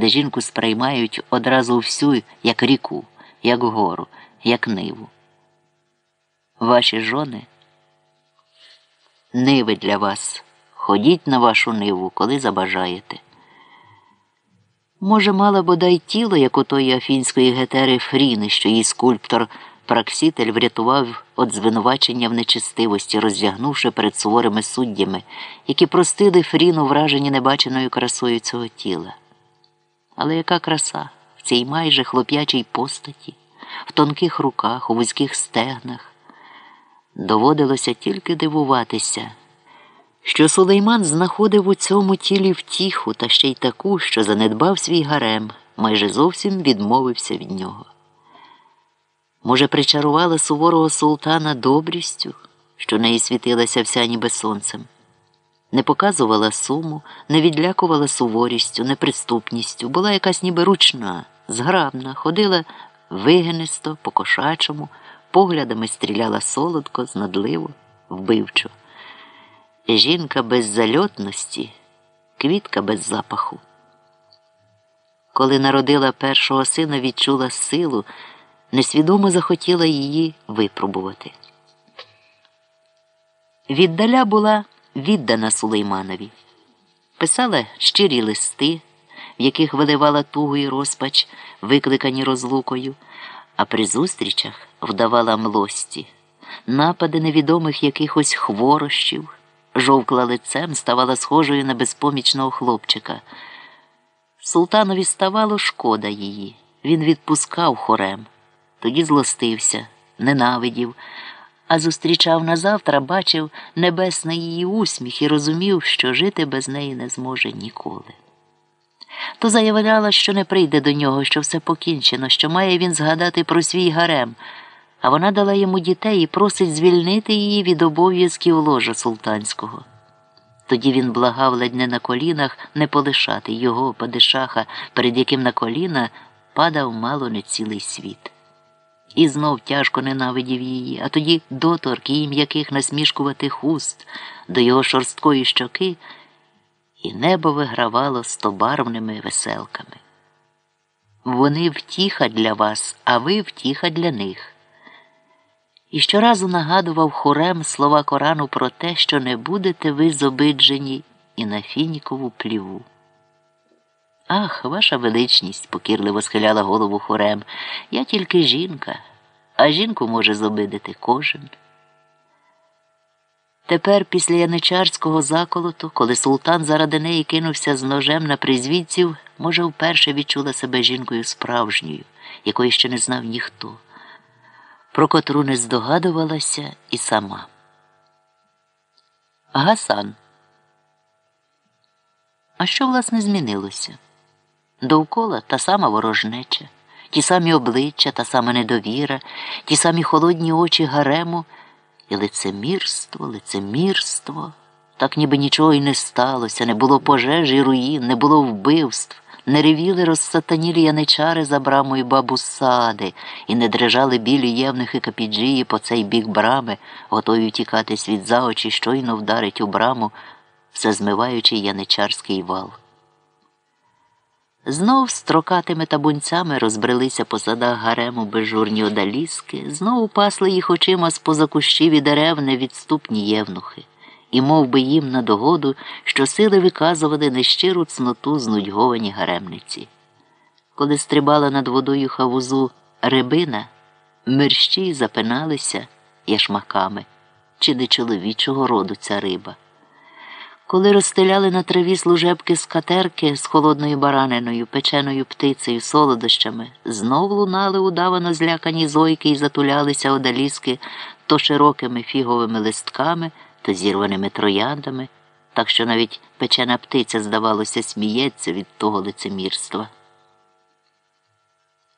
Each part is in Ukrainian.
де жінку сприймають одразу всю, як ріку, як гору, як ниву. Ваші жони ниви для вас. Ходіть на вашу ниву, коли забажаєте. Може, мала бодай тіло, як у тої афінської гетери Фріни, що її скульптор Праксітель врятував від звинувачення в нечистивості, роздягнувши перед суворими суддями, які простили Фріну вражені небаченою красою цього тіла. Але яка краса в цій майже хлоп'ячій постаті, в тонких руках, у вузьких стегнах. Доводилося тільки дивуватися, що Сулейман знаходив у цьому тілі втіху та ще й таку, що занедбав свій гарем, майже зовсім відмовився від нього. Може, причарувала суворого султана добрістю, що неї світилася вся ніби сонцем, не показувала суму, не відлякувала суворістю, неприступністю, була якась ніби ручна, зграбна, ходила вигинисто, по кошачому, поглядами стріляла солодко, знадливо, вбивчо. Жінка без зальотності, квітка без запаху. Коли народила першого сина, відчула силу несвідомо захотіла її випробувати. Віддаля була віддана Сулейманові, писала щирі листи, в яких виливала тугу і розпач, викликані розлукою, а при зустрічах вдавала млості, напади невідомих якихось хворощів, жовкла лицем, ставала схожою на безпомічного хлопчика. Султанові ставало шкода її, він відпускав хорем. Тоді злостився, ненавидів, а зустрічав назавтра, бачив небесний її усміх і розумів, що жити без неї не зможе ніколи. То заявляла, що не прийде до нього, що все покінчено, що має він згадати про свій гарем, а вона дала йому дітей і просить звільнити її від обов'язків ложа султанського. Тоді він благав ледь не на колінах не полишати його падишаха, перед яким на коліна падав мало не цілий світ і знов тяжко ненавидів її, а тоді доторк її м'яких насмішкуватих уст до його шорсткої щоки, і небо вигравало стобарвними веселками. Вони втіха для вас, а ви втіха для них. І щоразу нагадував хорем слова Корану про те, що не будете ви зобиджені і на фінікову пліву. Ах, ваша величність, покірливо схиляла голову хорем. Я тільки жінка, а жінку може зобидити кожен. Тепер, після яничарського заколоту, коли султан заради неї кинувся з ножем на призвідців, може, вперше відчула себе жінкою справжньою, якої ще не знав ніхто, про котру не здогадувалася і сама. Гасан. А що, власне, змінилося? Довкола та сама ворожнеча, ті самі обличчя, та сама недовіра, ті самі холодні очі гарему і лицемірство, лицемірство. Так ніби нічого й не сталося, не було пожеж і руїн, не було вбивств, не ревіли розсатанілі яничари за брамою бабу сади, і не дрижали білі євнихи капіджії по цей бік брами, готові тікати світ за очі, щойно вдарить у браму, все змиваючи яничарський вал. Знов строкатими табунцями розбрелися по садах гарему безжурні одаліски, знову пасли їх очима з поза кущів і дерев невідступні євнухи, і мов би їм на догоду, що сили виказували нещиру цноту знудьговані гаремниці. Коли стрибала над водою хавузу рибина, мерщі запиналися яшмаками, чи не чоловічого роду ця риба. Коли розстеляли на траві служебки скатерки з холодною бараниною, печеною птицею, солодощами, знов лунали удавано злякані зойки і затулялися одаліски то широкими фіговими листками, то зірваними трояндами, так що навіть печена птиця, здавалося, сміється від того лицемірства.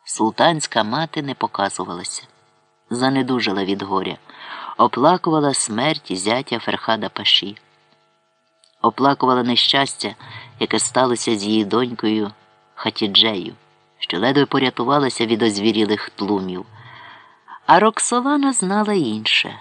Султанська мати не показувалася, занедужила від горя, оплакувала смерть зятя Ферхада Паші оплакувала нещастя, яке сталося з її донькою Хатіджею, що ледве порятувалася від озвірілих тлумів. А Роксолана знала інше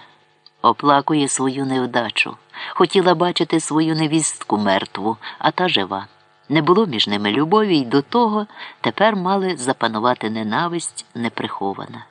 оплакує свою невдачу, хотіла бачити свою невістку мертву, а та жива. Не було між ними любові й до того тепер мали запанувати ненависть неприхована.